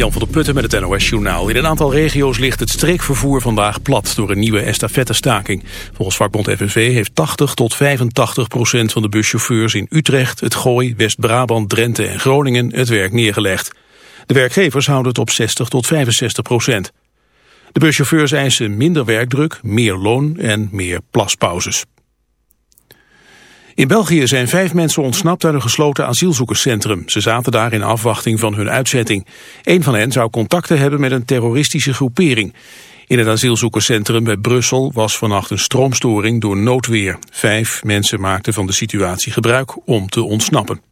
Jan van der Putten met het NOS-journaal. In een aantal regio's ligt het streekvervoer vandaag plat door een nieuwe estafettestaking. Volgens vakbond FNV heeft 80 tot 85 procent van de buschauffeurs in Utrecht, het Gooi, West-Brabant, Drenthe en Groningen het werk neergelegd. De werkgevers houden het op 60 tot 65 procent. De buschauffeurs eisen minder werkdruk, meer loon en meer plaspauzes. In België zijn vijf mensen ontsnapt uit een gesloten asielzoekerscentrum. Ze zaten daar in afwachting van hun uitzetting. Een van hen zou contacten hebben met een terroristische groepering. In het asielzoekerscentrum bij Brussel was vannacht een stroomstoring door noodweer. Vijf mensen maakten van de situatie gebruik om te ontsnappen.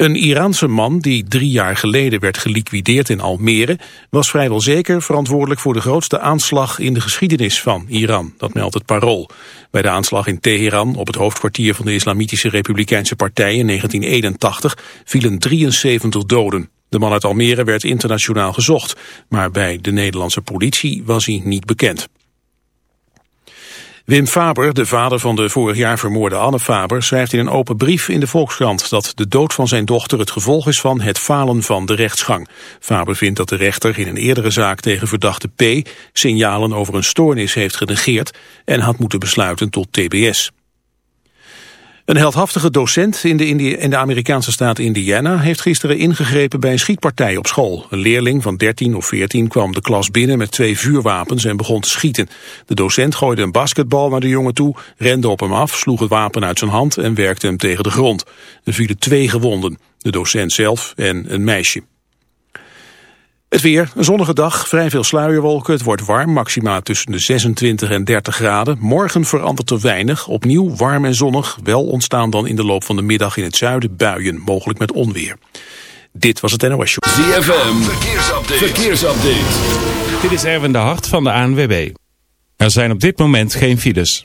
Een Iraanse man die drie jaar geleden werd geliquideerd in Almere... was vrijwel zeker verantwoordelijk voor de grootste aanslag in de geschiedenis van Iran. Dat meldt het Parool. Bij de aanslag in Teheran op het hoofdkwartier van de Islamitische Republikeinse Partij in 1981 vielen 73 doden. De man uit Almere werd internationaal gezocht, maar bij de Nederlandse politie was hij niet bekend. Wim Faber, de vader van de vorig jaar vermoorde Anne Faber, schrijft in een open brief in de Volkskrant dat de dood van zijn dochter het gevolg is van het falen van de rechtsgang. Faber vindt dat de rechter in een eerdere zaak tegen verdachte P signalen over een stoornis heeft genegeerd en had moeten besluiten tot TBS. Een heldhaftige docent in de, in de Amerikaanse staat Indiana heeft gisteren ingegrepen bij een schietpartij op school. Een leerling van 13 of 14 kwam de klas binnen met twee vuurwapens en begon te schieten. De docent gooide een basketbal naar de jongen toe, rende op hem af, sloeg het wapen uit zijn hand en werkte hem tegen de grond. Er vielen twee gewonden, de docent zelf en een meisje. Het weer, een zonnige dag, vrij veel sluierwolken. Het wordt warm, maxima tussen de 26 en 30 graden. Morgen verandert er weinig. Opnieuw warm en zonnig. Wel ontstaan dan in de loop van de middag in het zuiden buien, mogelijk met onweer. Dit was het NOS Show. ZFM, verkeersupdate. verkeersupdate. Dit is Erwin de Hart van de ANWB. Er zijn op dit moment geen files.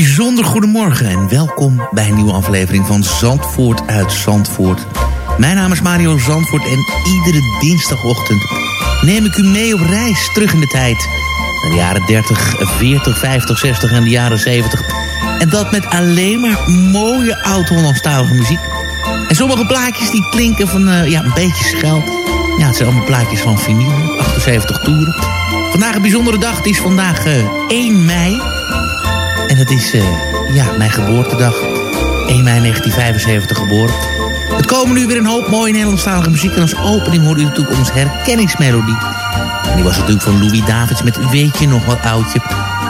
Bijzonder goedemorgen en welkom bij een nieuwe aflevering van Zandvoort uit Zandvoort. Mijn naam is Mario Zandvoort en iedere dinsdagochtend neem ik u mee op reis terug in de tijd. Naar de jaren 30, 40, 50, 60 en de jaren 70. En dat met alleen maar mooie oud-Hollandstalige muziek. En sommige plaatjes die klinken van eh, ja, een beetje schel. Ja, het zijn allemaal plaatjes van vinyl, 78 toeren. Vandaag een bijzondere dag, het is vandaag eh, 1 mei. Het is eh, ja, mijn geboortedag. 1 mei 1975 geboren. Het komen nu weer een hoop mooie Nederlandstalige muziek. En als opening hoorde u natuurlijk onze herkenningsmelodie. En die was natuurlijk van Louis Davids met Weet je nog wat oudje.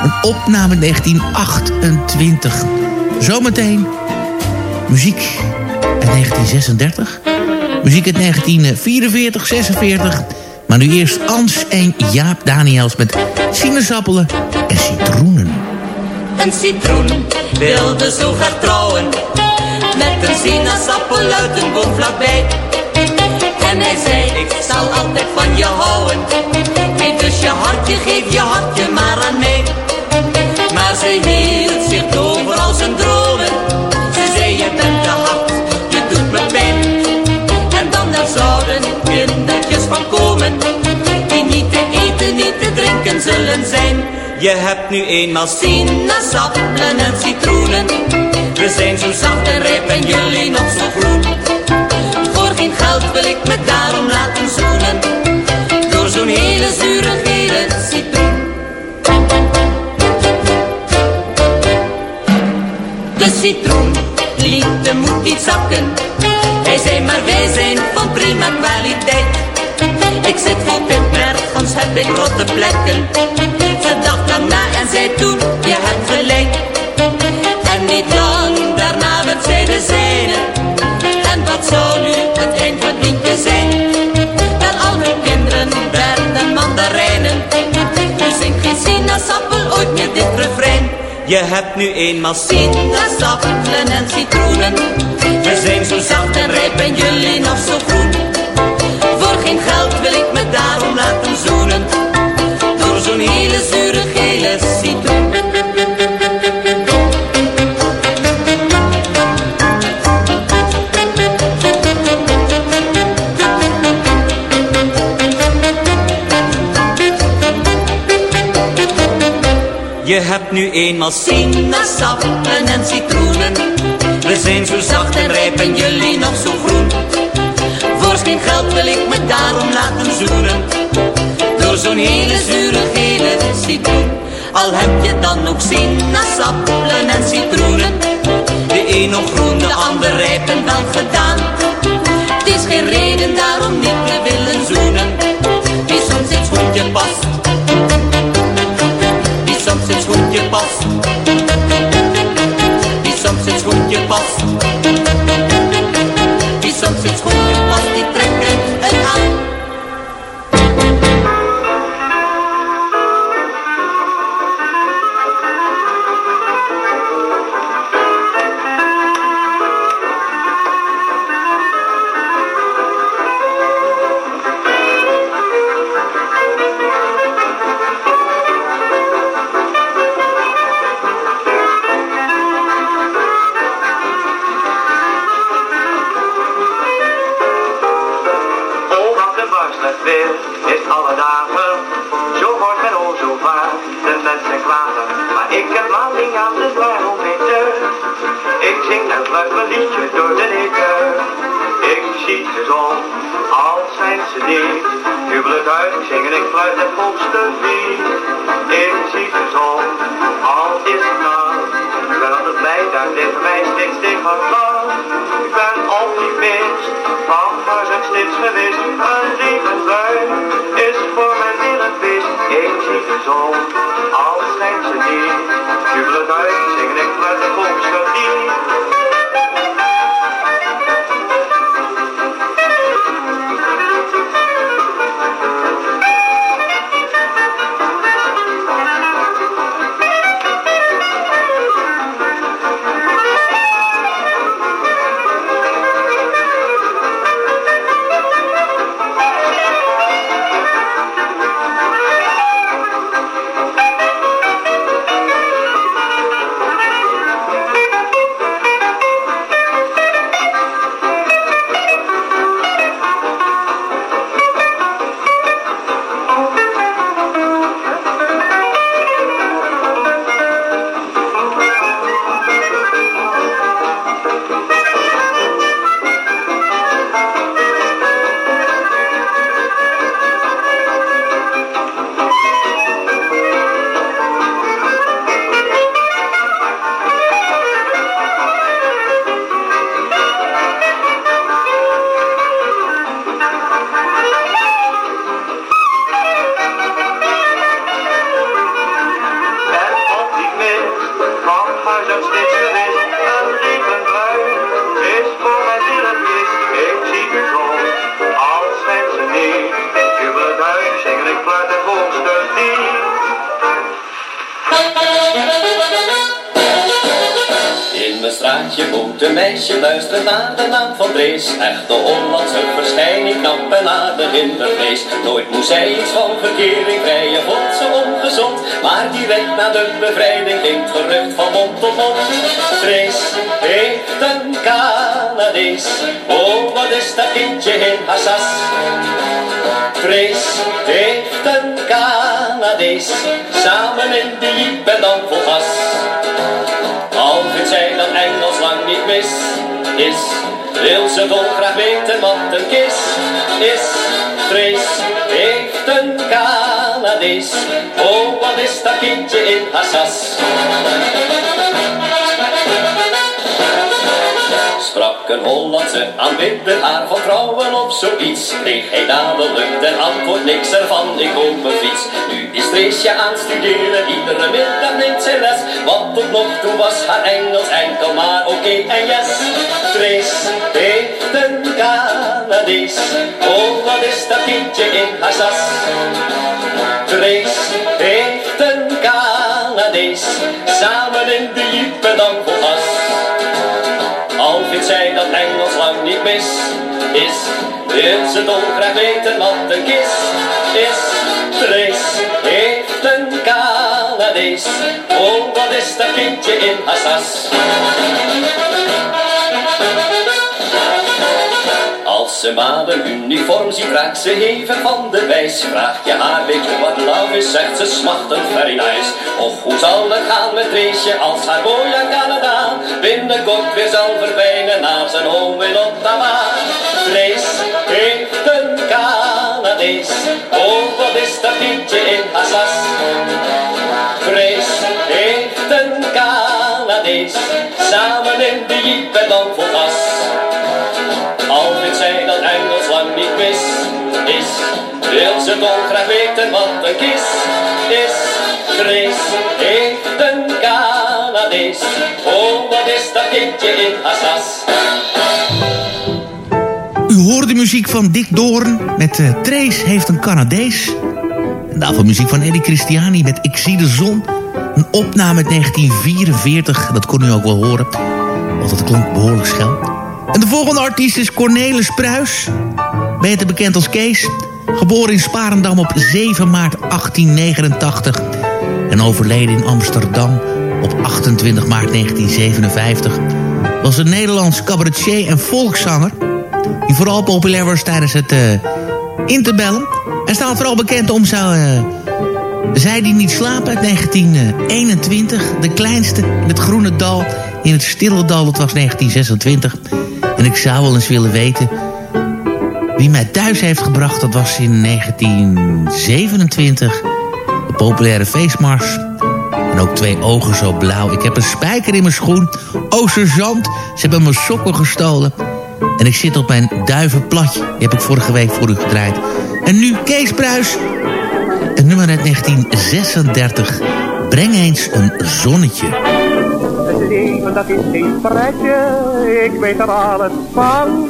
Een opname 1928. Zometeen muziek uit 1936. Muziek uit 1944, 46. Maar nu eerst Ans en Jaap Daniels met sinaasappelen en citroenen. Een citroen. Wilde zo graag trouwen Met een sinaasappel uit een boom vlakbij. En hij zei, ik zal altijd van je houden. Geef dus je hartje, geef je hartje maar aan mij. Maar ze hield zich over als een dromen. Ze zei, je bent te hard, je doet me pijn. En dan er zouden kindertjes van komen Die niet te eten, niet te drinken zullen zijn je hebt nu eenmaal sinaasappelen en citroenen. We zijn zo zacht en rijp en jullie nog zo groen. Voor geen geld wil ik me daarom laten zoenen. Door zo'n hele zure gele citroen. De citroen liet de moed niet zakken. Hij zei maar wij zijn van prima kwaliteit. Ik zit vol pit, nergens heb ik rotte plekken. Ze daarna en zei toen, je hebt gelijk. En niet lang daarna werd zij de zijne. En wat zou nu het eind van Lientje zijn? Wel al hun kinderen werden mandarijnen. Dus nu zingt geen sinaasappel ooit meer dit refrein. Je hebt nu eenmaal sinaasappelen en citroenen. We zijn zo zacht en rijp en jullie nog zo groen. Voor geen geld wil ik me daarom laten zoenen. Door zo'n hele Je hebt nu eenmaal sinaasappelen en citroenen. We zijn zo zacht en rijp en jullie nog zo groen. Voor geen geld wil ik me daarom laten zoenen. Door zo'n hele zure gele citroen. Al heb je dan ook sinaasappelen en citroenen. De een nog groen, de ander rijp en wel gedaan. Het is geen reden daarom niet te willen zoenen. Het Canadees, oh wat is dat kindje in haar sas. Drees heeft een Canadees, samen in de jeep en dan vol gas. Al vindt zij dat Engels lang niet mis is, wil ze dolgraag weten wat een kis is. Trace heeft een Canadees, oh wat is dat kindje in haar sas. Sprak een Hollandse aanbidder van vrouwen op zoiets. Kreeg hij dadelijk ten antwoord niks ervan, ik koop een fiets. Nu is Treesje aan het studeren, iedere middag neemt zij les. Want tot nog toe was haar Engels enkel maar oké en yes. Trace heeft een Canadees, oh wat is dat kindje in haar sas. Trace heeft is, wil ze dolgraag weten wat een kis is. Trace heeft een Canadees, oh wat is dat kindje in Assas. Als ze maar een uniform ziet, raakt ze even van de wijs. Vraag je haar, weet je wat love is, zegt ze smachtend very nice. Och, hoe zal het gaan met Dreesje als haar aan Canada binnenkort weer zal verdwijnen naar zijn home in Ottawa. Een Canadees, oh wat is dat liedje in Assas. Vrees heeft een Canadees, samen in de jeep en dan vol gas. Al vindt zij dat Engels lang niet mis is, wil ze dolgraag weten wat een kis is. Grace heeft een Canadees, oh wat is dat kindje in Assas. U hoort de muziek van Dick Doorn met uh, Trace heeft een Canadees. En daarvoor muziek van Eddie Christiani met Ik zie de zon. Een opname uit 1944, dat kon u ook wel horen. Want dat klonk behoorlijk schel. En de volgende artiest is Cornelis Pruis. Beter bekend als Kees. Geboren in Sparendam op 7 maart 1889. En overleden in Amsterdam op 28 maart 1957. Was een Nederlands cabaretier en volkszanger. Die vooral populair was tijdens het uh, interbellen. Hij staat vooral bekend om zijn... Uh, zij die niet slapen uit 1921. De kleinste in het groene dal. In het stille dal, dat was 1926. En ik zou wel eens willen weten... wie mij thuis heeft gebracht, dat was in 1927. De populaire feestmars. En ook twee ogen zo blauw. Ik heb een spijker in mijn schoen. Oh, sergeant, ze hebben mijn sokken gestolen. En ik zit op mijn duivenplatje. Die heb ik vorige week voor u gedraaid. En nu Kees Pruis. Een nummer uit 1936. Breng eens een zonnetje. Het leven dat is geen pretje, ik weet er alles van.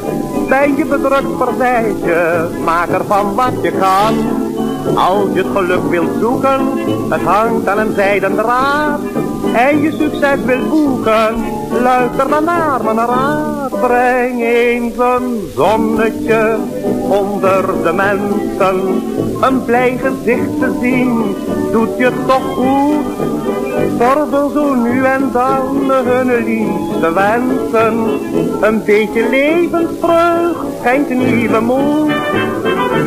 Ben je bedrukt partijtje, maak ervan wat je kan. Als je het geluk wilt zoeken, het hangt aan een zijden draad. En je succes wilt boeken, luister dan naar mijn raad. Breng eens een zonnetje onder de mensen. Een blij gezicht te zien, doet je toch goed. Vordel zo nu en dan hun liefste wensen. Een beetje levensvreugd schenkt nieuwe moed.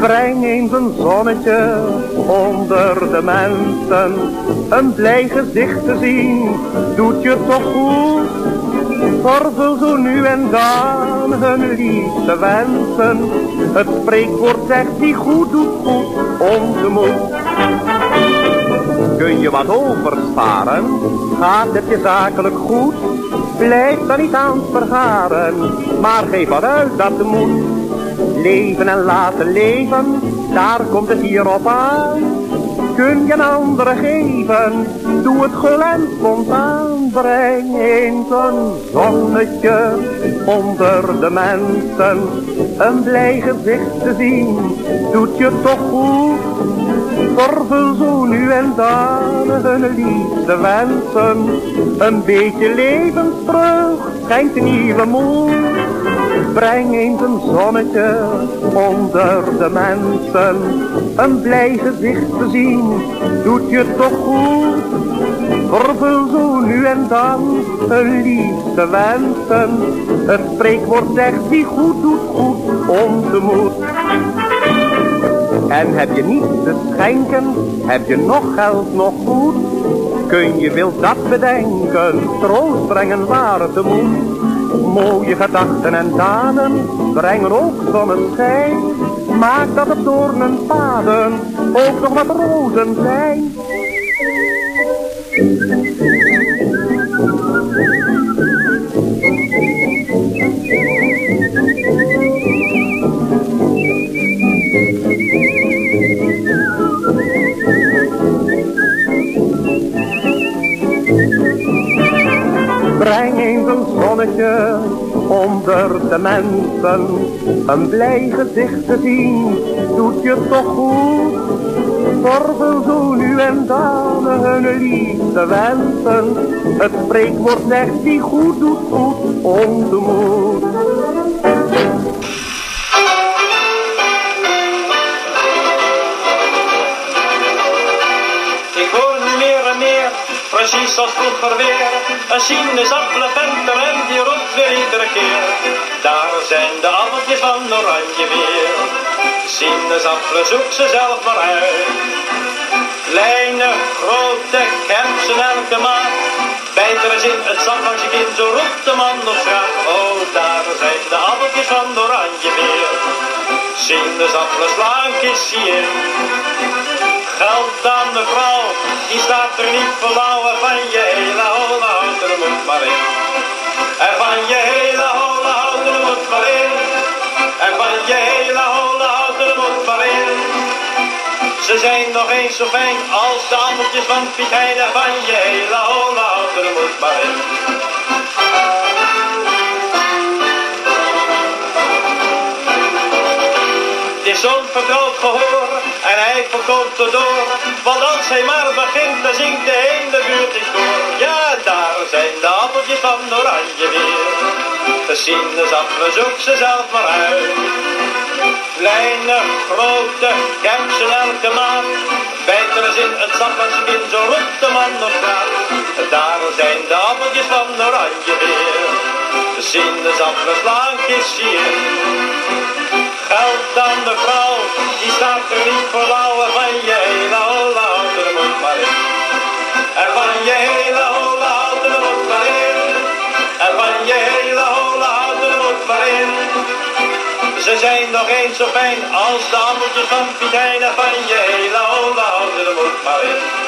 Breng eens een zonnetje onder de mensen. Een blij gezicht te zien, doet je toch goed. Vordel zo nu en dan hun liefste wensen. Het spreekwoord zegt die goed doet goed, onze moed. Kun je wat oversparen? Gaat het je zakelijk goed? Blijf dan niet aan het vergaren, maar geef wat uit dat moet. Leven en laten leven, daar komt het hier op aan. Kun je een andere geven, doe het gul en spontaan. Breng eens een zonnetje onder de mensen. Een blij gezicht te zien, doet je toch goed. Vervul zo nu en dan hun liefste wensen. Een beetje levensvreugd schenkt nieuwe moed. Breng eens een zonnetje onder de mensen. Een blij gezicht te zien, doet je toch goed. Vervul zo nu en dan hun liefste wensen. Het spreekwoord zegt wie goed doet goed, onze moed. En heb je niets te schenken, heb je nog geld, nog goed. Kun je wil dat bedenken, troost brengen waar het moet. Mooie gedachten en daden brengen ook zonneschijn. Maak dat op paden ook nog wat rozen zijn. Breng eens een zonnetje onder de mensen. Een blij gezicht te zien, doet je toch goed. Zorgen zo nu en dan hun liefde wensen. Het spreekwoord zegt die goed doet goed ontmoet. Een sinaasappelventer en die roept weer iedere keer. Daar zijn de appeltjes van oranje weer. Sinaasappelen zoek ze zelf maar uit. Kleine, grote, kemsen elke maat. Bijt er eens in het zak als je kind, zo roept de man straat. Oh, daar zijn de appeltjes van oranje weer. Sinaasappelen slaan kistje in. Geld aan de vrouw, die staat er niet voor lauw. En van je hele holle houten moet maar in. En van je hele holle houten moet maar in. En van je hele holle houten moet maar in. Ze zijn nog eens zo fijn als de appeltjes van Piet Hein. En van je hele holle houten moet maar in. Het is zo'n vertrouwd verkoopt er door. Want als hij maar begint, dan zingt de hele buurt in koor. Ja, daar zijn de appeltjes van oranje weer. De sinaasappelen zoek ze zelf maar uit. Kleine, grote, kemsen elke maat. Bijt er eens in het zak als je kind, zo roept de man op straat. Daar zijn de appeltjes van oranje weer. De sinaasappelen slaan kistje in. Geld aan de vrouw, die staat er niet voor lauw. En van je hele holle houten er moet maar in. En van je hele holle er moet maar in. En van je hele holle er moet maar in. Ze zijn nog eens zo fijn als de appeltjes van Piet Hein. En van je hele holle houten er moet in.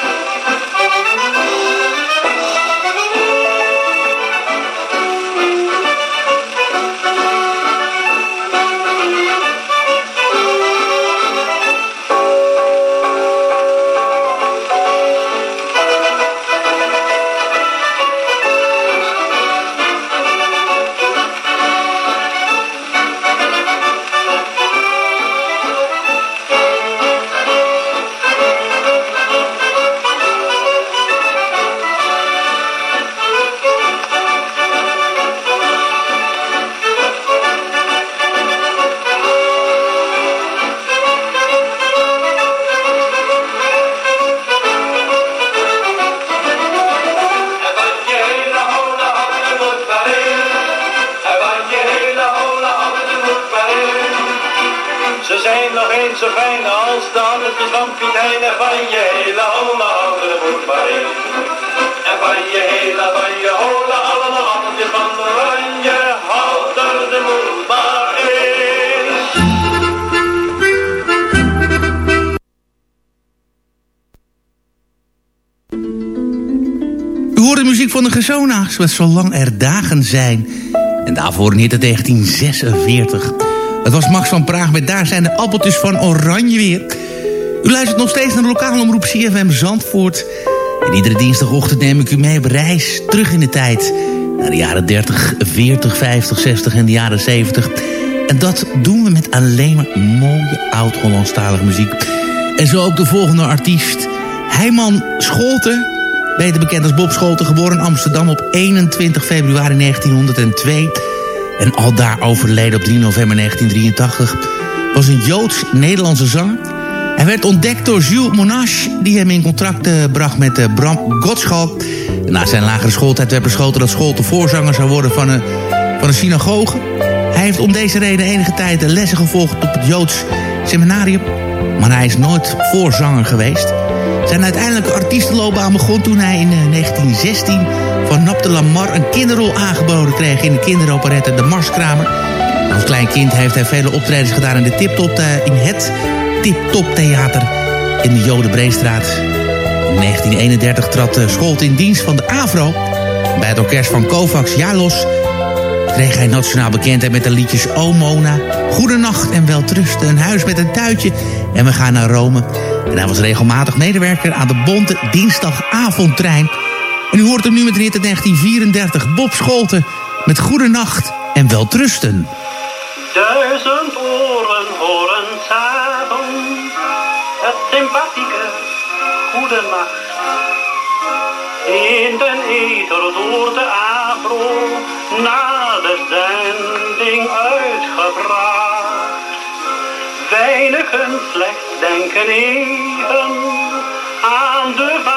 Met Zolang er dagen zijn. En daarvoor in hitte 1946. Het was Max van Praag met Daar zijn de appeltjes van Oranje weer. U luistert nog steeds naar de lokale omroep CFM Zandvoort. En iedere dinsdagochtend neem ik u mee op reis terug in de tijd. Naar de jaren 30, 40, 50, 60 en de jaren 70. En dat doen we met alleen maar mooie oud-Hollandstalige muziek. En zo ook de volgende artiest. Heiman Scholten, beter bekend als Bob Scholten, geboren in Amsterdam op 21 februari 1902. En al daar overleden op 3 november 1983. Was een Joods-Nederlandse zanger. Hij werd ontdekt door Jules Monash, die hem in contact eh, bracht met eh, Bram Gottschalk. Na zijn lagere schooltijd werd beschoten dat Scholten voorzanger zou worden van een, van een synagoge. Hij heeft om deze reden enige tijd lessen gevolgd op het Joods seminarium. Maar hij is nooit voorzanger geweest. Zijn uiteindelijke artiestenloopbaan begon toen hij in eh, 1916 van Nap de Lamar een kinderrol aangeboden kreeg in de kinderoperette De Marskramer. Als klein kind heeft hij vele optredens gedaan in, de Tip-Top, eh, in het Tip-Top Theater in de Jodenbreestraat. In 1931 trad uh, Scholt in dienst van de AVRO. Bij het orkest van Kovacs Jalos kreeg hij nationaal bekendheid met de liedjes O Mona, Goedenacht en Weltrusten, Een huis met een tuitje. en We gaan naar Rome. En hij was regelmatig medewerker aan de bonte dinsdagavondtrein. En u hoort hem nu met de 1934, Bob Scholten, met Goedenacht en Weltrusten. Duizend oren horen samen het sympathieke Goedenacht. In den ether door de afro, na uitgebracht. Weinigen slechts denken even aan de waarheid.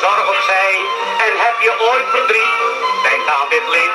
zorg opzij. En heb je ooit verdriet, Denk aan dit lied.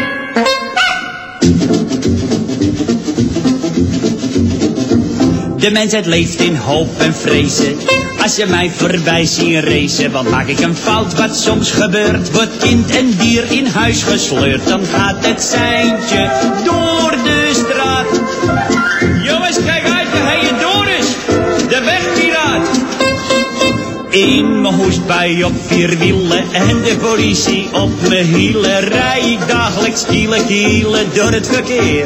De mensheid leeft in hoop en vrezen. Als je mij voorbij ziet racen, want maak ik een fout wat soms gebeurt. Wordt kind en dier in huis gesleurd, dan gaat het seintje door de straat. Jongens, kijk uit, de heien door is, de wegpiraat. In mijn hoestbui op vier wielen en de politie op mijn hielen. Rij ik dagelijks kielen kielen door het verkeer.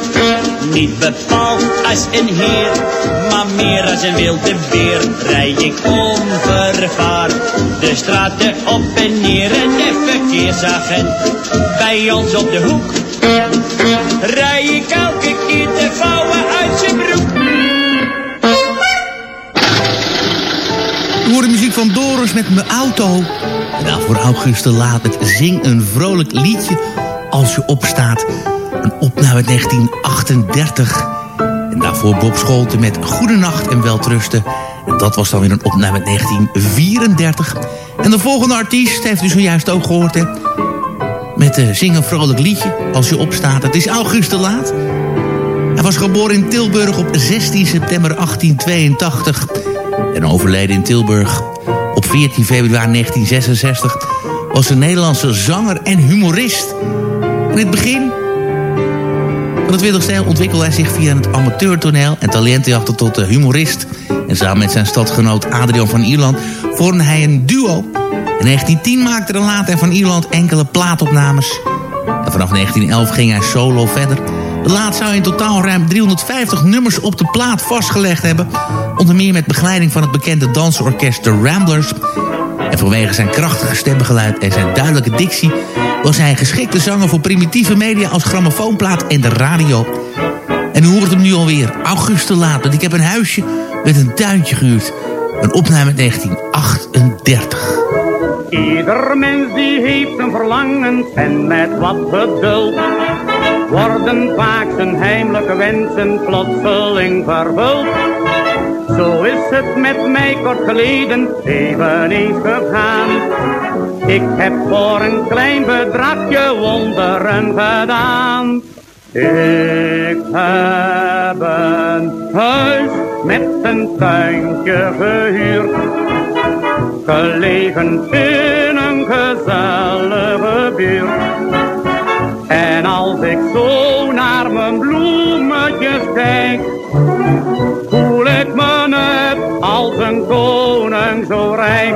Niet bepaald als een heer, maar meer als een wilde beer rij ik onvervaard de straten op en neer en de verkeersagent bij ons op de hoek. Rij ik elke keer de vouwen uit zijn broek. We horen muziek van Doris met mijn auto. En daarvoor Auguste Laat met Zing een vrolijk liedje als je opstaat. Een opname uit 1938. En daarvoor Bob Scholten met Goedenacht en Weltrusten. En dat was dan weer een opname uit 1934. En de volgende artiest heeft u zojuist ook gehoord, hè? Met uh, Zing een vrolijk liedje als je opstaat. Het is Auguste Laat. Hij was geboren in Tilburg op 16 september 1882 en overleden in Tilburg op 14 februari 1966... was een Nederlandse zanger en humorist. In het begin van wereldstijl ontwikkelde hij zich via het amateurtoneel... en talentenjachten tot de humorist. En samen met zijn stadgenoot Adrian van Ierland vormde hij een duo. In 1910 maakte de later van Ierland enkele plaatopnames. En vanaf 1911 ging hij solo verder... De laat zou in totaal ruim 350 nummers op de plaat vastgelegd hebben. Onder meer met begeleiding van het bekende dansorkest The Ramblers. En vanwege zijn krachtige stemgeluid en zijn duidelijke dictie... was hij een geschikte zanger voor primitieve media als grammofoonplaat en de radio. En u hoort hem nu alweer, Auguste Laat. Want ik heb een huisje met een tuintje gehuurd. Een opname 1938. Ieder mens die heeft een verlangen en met wat geduld worden vaak zijn heimelijke wensen plotseling vervuld. Zo is het met mij kort geleden eveneens gegaan. Ik heb voor een klein bedragje wonderen gedaan. Ik heb een huis met een tuintje gehuurd. Gelegen in een gezellige buurt. En als ik zo naar mijn bloemetjes kijk, voel ik me net als een koning zo rijk.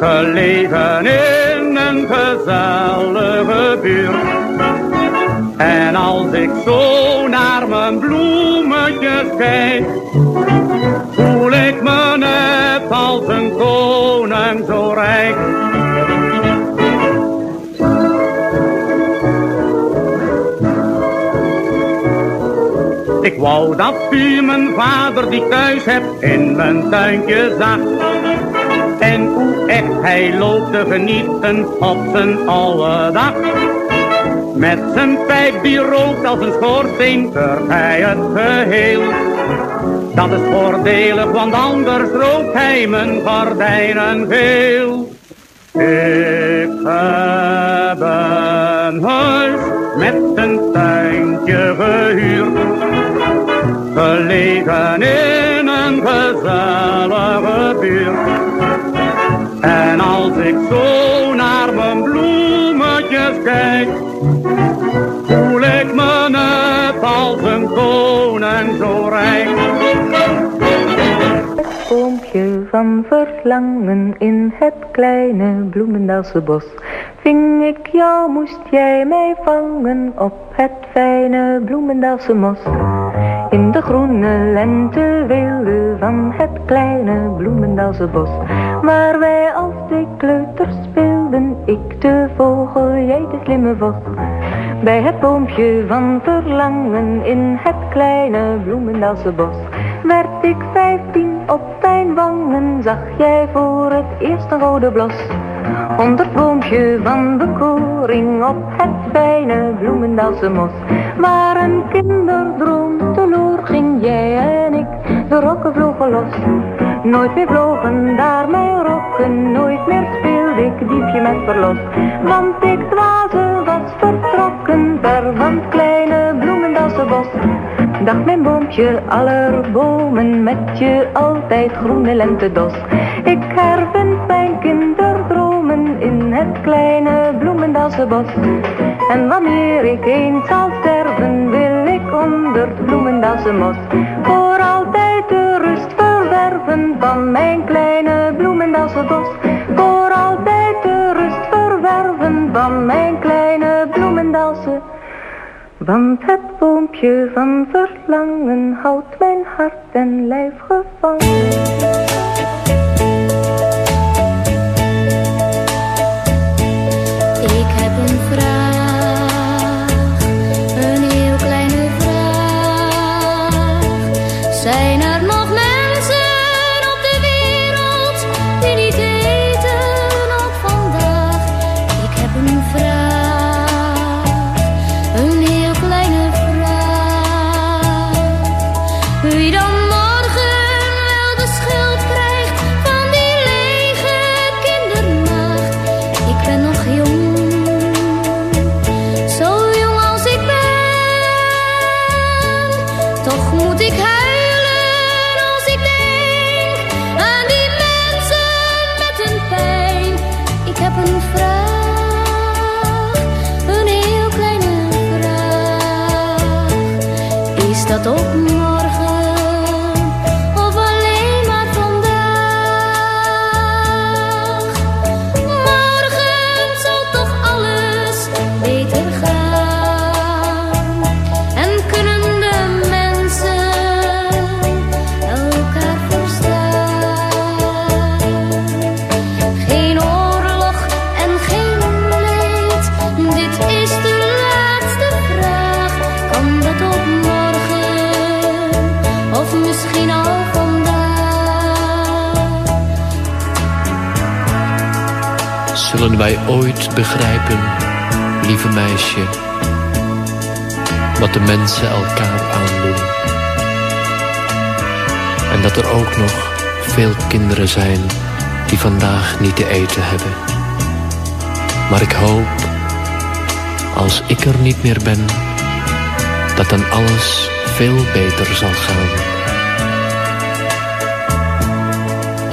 Gelegen in een gezellige buurt. En als ik zo naar mijn bloemetjes kijk, voel ik me net als een koning zo rijk. Ik wou dat u mijn vader die thuis hebt in mijn tuintje zag. Echt hij loopt te genieten op zijn oude dag. Met zijn pijp die rookt als een schoorsteen, hij het geheel. Dat is voordelig, want anders rookt hij mijn gordijnen geel. Ik heb een huis met een tuintje gehuurd. Gelegen in een gezellige buurt. En als ik zo naar mijn bloemetjes kijk, voel ik me net als een koning zo rijk. Verlangen in het kleine bloemendaalse bos. Ving ik jou, moest jij mij vangen op het fijne bloemendaalse mos. In de groene lenteweelde van het kleine bloemendaalse bos. Waar wij als twee kleuters speelden, ik de vogel, jij de slimme vos. Bij het boompje van verlangen in het kleine bloemendaalse bos. Werd ik vijftien op mijn wangen, zag jij voor het eerst een rode blos. Onder het boompje van bekoring op het fijne bloemendaalse mos. Waar een kinderdroom teloor ging jij en ik, de rokken vlogen los. Nooit meer vlogen daar mijn rokken, nooit meer speelde ik diefje met verlos. Want ik dwaze was vertrokken, ver van het kleine bloemendaalse bos. Dag mijn boompje, aller bomen met je altijd groene lentedos. Ik hervind mijn kinderdromen in het kleine bloemendaalse bos. En wanneer ik eens zal sterven, wil ik onder het bloemendaalse mos. Voor altijd de rust verwerven van mijn kleine Voor altijd de rust verwerven van mijn kleine bloemendaalse want het boompje van verlangen houdt mijn hart en lijf gevangen. Zullen wij ooit begrijpen, lieve meisje, wat de mensen elkaar aandoen? En dat er ook nog veel kinderen zijn die vandaag niet te eten hebben. Maar ik hoop, als ik er niet meer ben, dat dan alles veel beter zal gaan.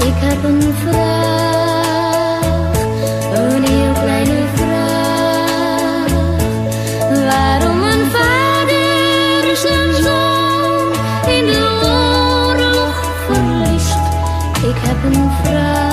Ik heb een vraag, Open fly.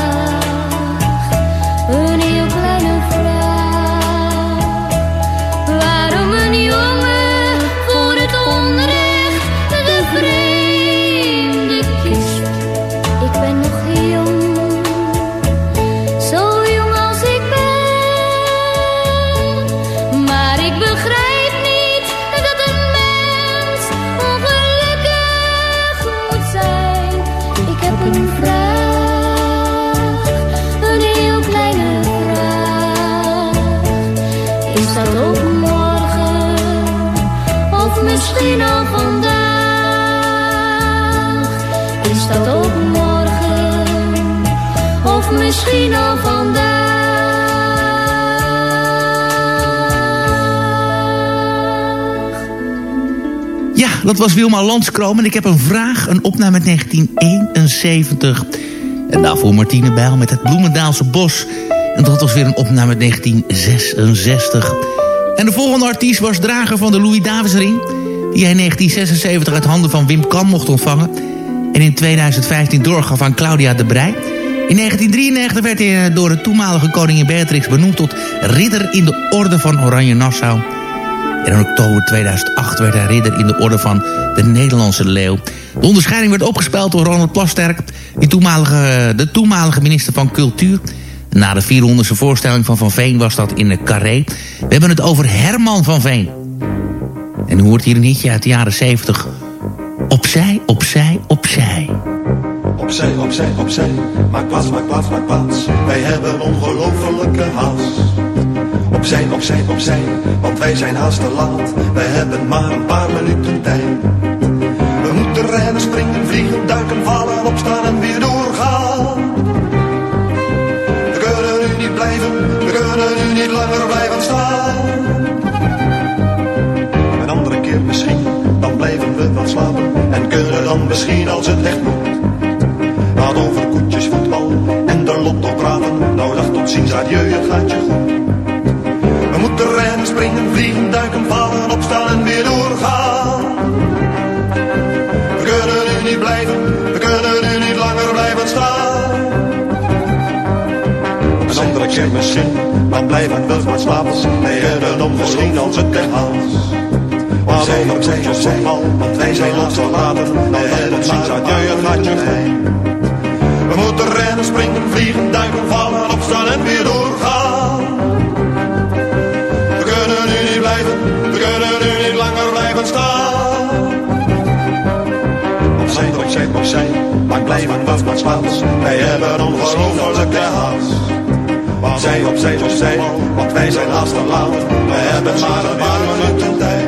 Misschien al vandaag? Ja, dat was Wilma Landskroom. En ik heb een vraag, een opname uit 1971. En daarvoor Martine Bijl met het Bloemendaalse Bos. En dat was weer een opname uit 1966. En de volgende artiest was drager van de Louis Davidsring... die hij in 1976 uit handen van Wim Kan mocht ontvangen... en in 2015 doorgaf aan Claudia de Brij. In 1993 werd hij eh, door de toenmalige koningin Beatrix benoemd... tot ridder in de orde van Oranje Nassau... En in oktober 2008 werd hij ridder in de orde van de Nederlandse Leeuw. De onderscheiding werd opgespeeld door Ronald Plasterk, toenmalige, de toenmalige minister van Cultuur. Na de 400ste voorstelling van Van Veen was dat in de Carré. We hebben het over Herman van Veen. En u hoort hier een hitje uit de jaren 70. Opzij, opzij, opzij. Opzij, opzij, opzij. Maak plaats, maak plaats, maak plaats. Wij hebben ongelofelijke haast. Opzij, opzij, opzij. Want wij zijn haast te laat. Wij hebben maar een paar minuten tijd. We moeten rennen, springen, vliegen, duiken, vallen, opstaan en weer doorgaan. We kunnen nu niet blijven, we kunnen nu niet langer blijven staan. Een andere keer misschien, dan blijven we wat slapen. En kunnen dan misschien als het echt moet. Laat over koetjes, voetbal en de lotto praten. Nou dag tot ziens, adieu, het gaat je goed. We moeten rennen, springen, vliegen, duiken, vallen, opstaan en weer doorgaan. We kunnen nu niet blijven, we kunnen nu niet langer blijven staan. Een andere keer misschien, dan blijven we wat slapen. Wij hebben dan misschien als het haast. Maar zij, zij, zij, want wij zijn laatst verlaten. Wij hebben ziens, adieu, het gaat springen, vliegen, duiken, vallen, opstaan en weer doorgaan. We kunnen nu niet blijven, we kunnen nu niet langer blijven staan. Opzij, opzij, opzij, maar blijven we wat slaats. Wij hebben ongelofelijke haast. Opzij, opzij, opzij, want wij zijn haast te laat. We hebben maar een paar minuten tijd.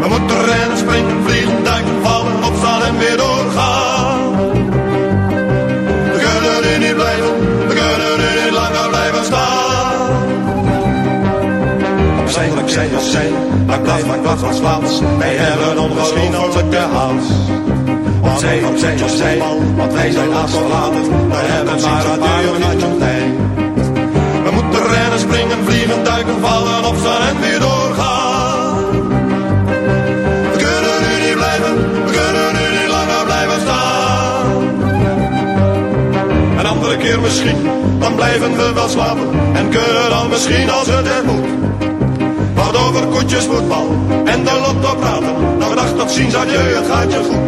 We moeten rennen, springen, vliegen, duiken, vallen, opstaan en weer doorgaan. het zij Zijn, zij zijn, zij, wat plaats, maak plaats. Wij hebben ongelofelijke haast. Want zij, wat zij, op zij, want wij zijn haast verlaten. We hebben maar een paar uur We moeten rennen, springen, vliegen, duiken, vallen, opstaan en weer door. Misschien, dan blijven we wel slapen. En kunnen dan misschien als het er moet. Wat over koetjes, voetbal en de lotto praten. Nog dag tot ziens, adieu, het gaat je goed.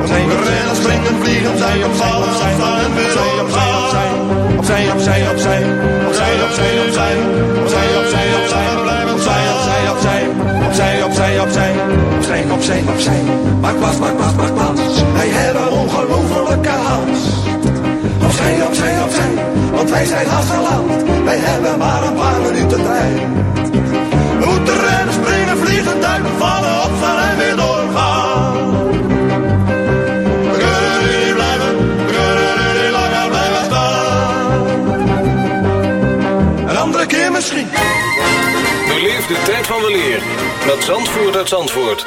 Opzij, rennen, springen, vliegen, zij op vallen, staan en weer opzij, opzij, opzij, opzij, opzij, opzij, opzij, opzij, opzij, opzij, opzij, blijven opzij, opzij, opzij, opzij, opzij, opzij, opzij, opzij, opzij, maak plaats, maak plaats, maak plaats. Wij hebben ongelofelijke haast. Opzij, opzij, opzij, want wij zijn geland. Wij hebben maar een paar minuten tijd. Moeten rennen, springen, vliegen, duiken, vallen, opstaan en weer doorgaan. We kunnen blijven, we kunnen langer blijven staan. Een andere keer misschien. Beleef de tijd van weleer met Zandvoort uit Zandvoort.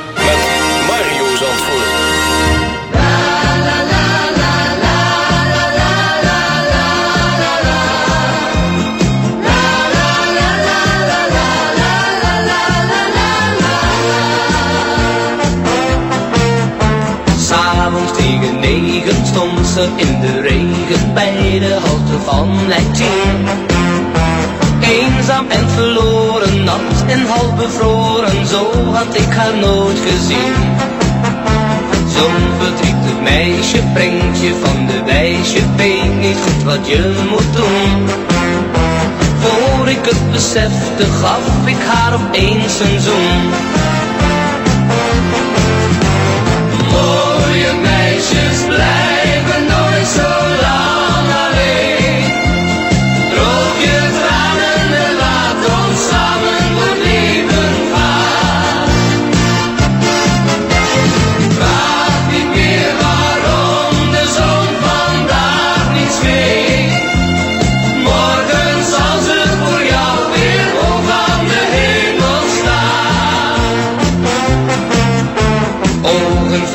stond ze in de regen bij de halte van 10. Eenzaam en verloren, nat en half bevroren, zo had ik haar nooit gezien. Zo'n verdrietig meisje brengt je van de wijs, je weet niet goed wat je moet doen. Voor ik het besefte, gaf ik haar opeens een zoen.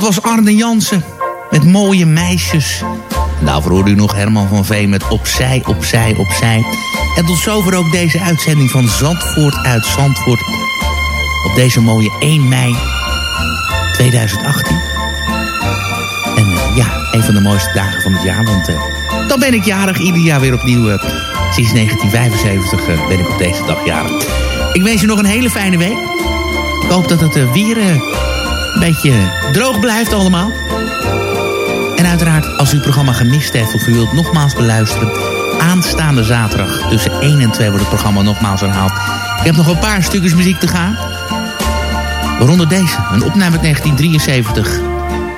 Dat was Arne Jansen met mooie meisjes. Daarvoor hoorde u nog Herman van Veen met Opzij, Opzij, Opzij. En tot zover ook deze uitzending van Zandvoort uit Zandvoort. Op deze mooie 1 mei 2018. En eh, ja, een van de mooiste dagen van het jaar. Want eh, dan ben ik jarig, ieder jaar weer opnieuw. eh, sinds 1975 eh, ben ik op deze dag jarig. Ik wens je nog een hele fijne week. Ik hoop dat het weer beetje droog blijft allemaal. En uiteraard, als u het programma gemist heeft of u wilt nogmaals beluisteren... aanstaande zaterdag tussen 1 en 2 wordt het programma nogmaals herhaald. Ik heb nog een paar stukjes muziek te gaan. Waaronder deze, een opname uit 1973.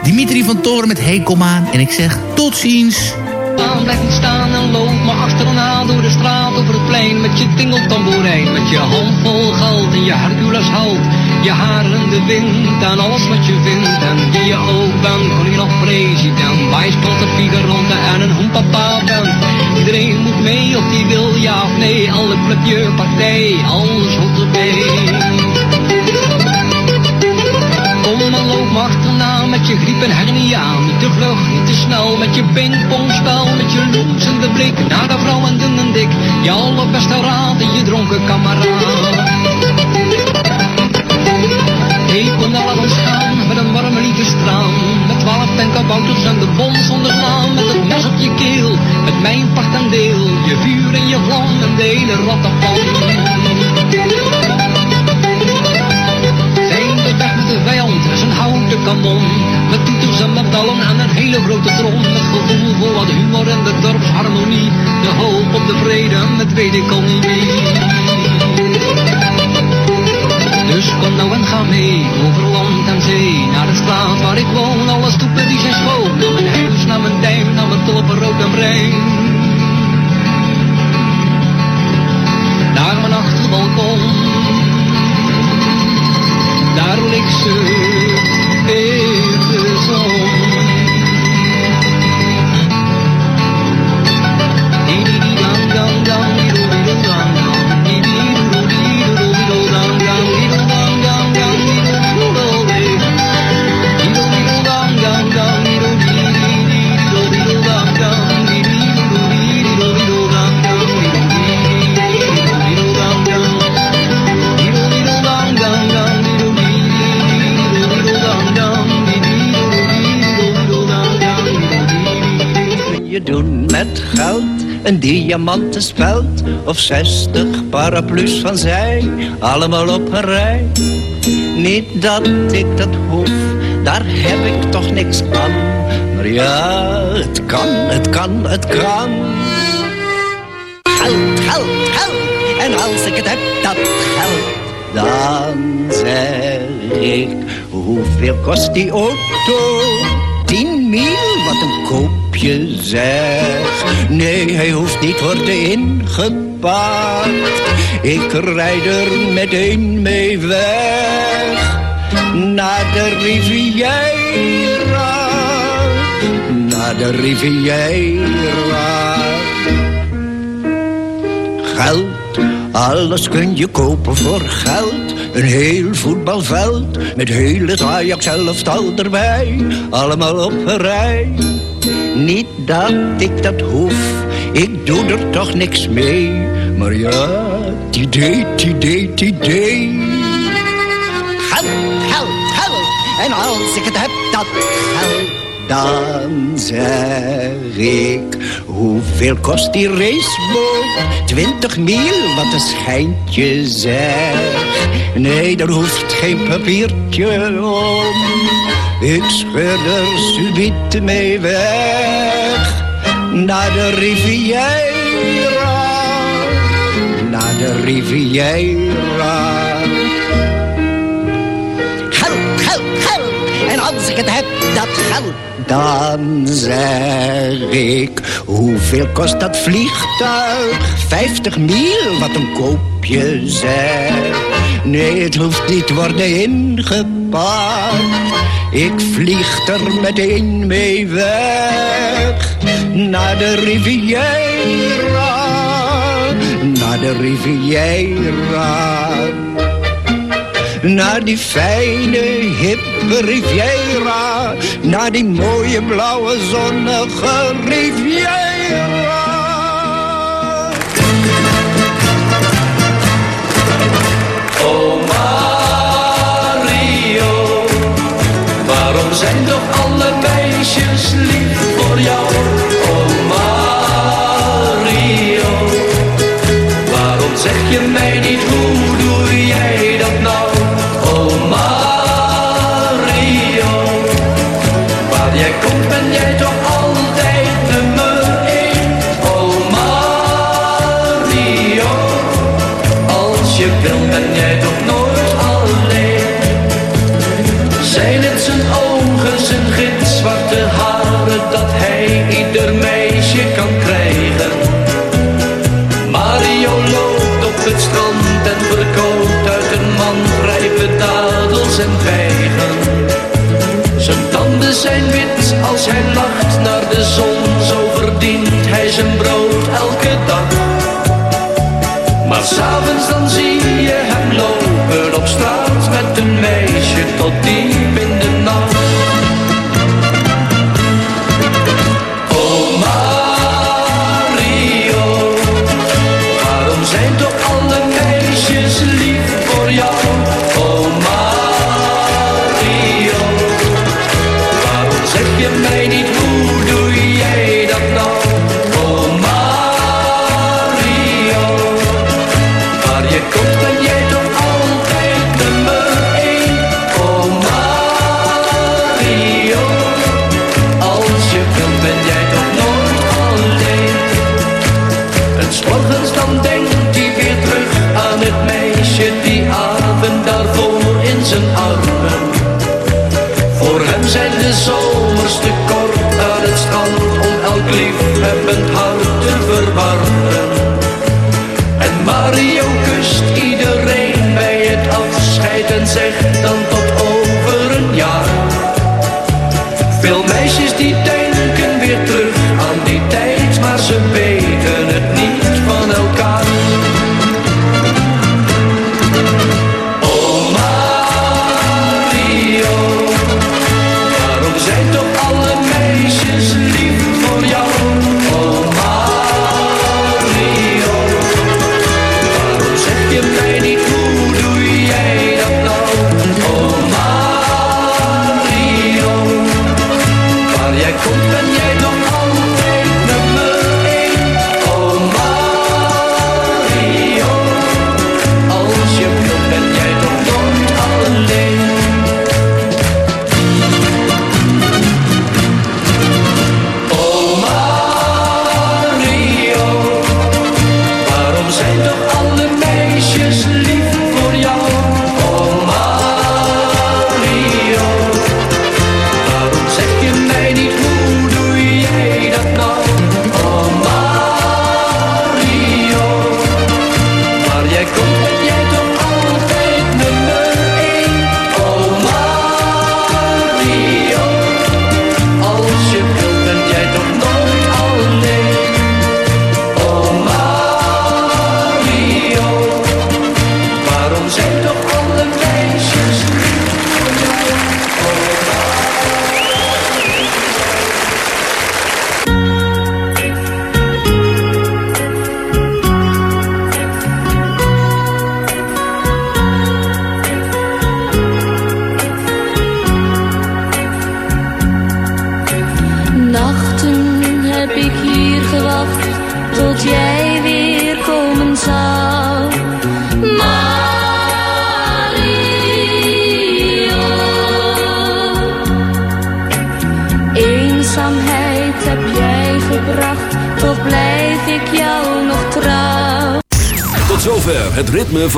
Dimitri van Toren met Hey Kom aan. En ik zeg tot ziens. Aan blijf staan en loop maar achterna door de straat over het plein met je tingeltamboerijn, met je hand vol geld en je Hercules houdt, je haar in de wind en alles wat je vindt en wie je ook bent, je nog president, bijspotter, figuranten en een hoempapa bent. Iedereen moet mee of die wil ja of nee, alle clubje, partij, alles hoort erbij. Achterna met je griep en hernia. Niet te vlug, niet te snel met je pingpongspel. Met je loensende blik naar de vrouw en dun en dik. Je allerbeste raad en je dronken kameraad. Kom nou laat ons gaan met een warme liefdestraan. Met twaalf penkabouters en de bom zonder naam. Met het mes op je keel, met mijn pacht en deel. Je vuur en je vlam en de hele rattenpan. Met toeters en met bellen en een hele grote trom. Met gevoel voor wat humor en de dorpsharmonie. De hoop op de vrede met weet ik al niet. Dus kom nou en ga mee over land en zee. Naar de straat waar ik woon, alle stoepen die zijn schoon. Naar mijn huis, naar mijn duim, naar mijn tulpen, rook en brein Naar mijn achterbalkon. Daar ligt ze diamanten speld of zestig paraplu's van zij, allemaal op een rij. Niet dat ik dat hoef, daar heb ik toch niks aan. Maar ja, het kan, het kan, het kan. Geld, geld, geld, en als ik het heb, dat geld, dan zeg ik, hoeveel kost die auto? Tien mil, wat een koopje zeg. Nee, hij hoeft niet worden ingepakt. Ik rijd er meteen mee weg. Naar de Riviera. Naar de Riviera. Geld, alles kun je kopen voor geld. Een heel voetbalveld met heel het Ajax elftal erbij. Allemaal op een rij. Niet dat ik dat hoef, ik doe er toch niks mee. Maar ja, het idee, het idee, het idee. Geld, geld, geld. En als ik het heb, dat geld. Dan zeg ik, hoeveel kost die raceboot? Twintig mil, wat een schijntje zeg. Nee, daar hoeft geen papiertje om. Ik scheur er subiet mee weg. Naar de Riviera. Naar de Riviera. Geld, geld, geld. En als ik het heb, dat geld. Dan zeg ik, hoeveel kost dat vliegtuig? Vijftig mil, wat een koopje zeg. Nee, het hoeft niet worden ingepakt. Ik vlieg er meteen mee weg. Naar de Riviera. Naar de Riviera. Naar die fijne, hippe Riviera. Naar die mooie, blauwe, zonnige Riviera. Oh Mario, zijn toch alle meisjes lief voor jou? Oh Mario, waarom zeg je mij niet hoe doe jij dat nou? Oh Mario, waar jij komt ben jij toch altijd op het strand en verkoopt uit een man rijpe dadels en vijgen. Zijn tanden zijn wit als hij lacht naar de zon, zo verdient hij zijn brood elke dag. Maar s'avonds dan zie je hem lopen op straat met der kommt dann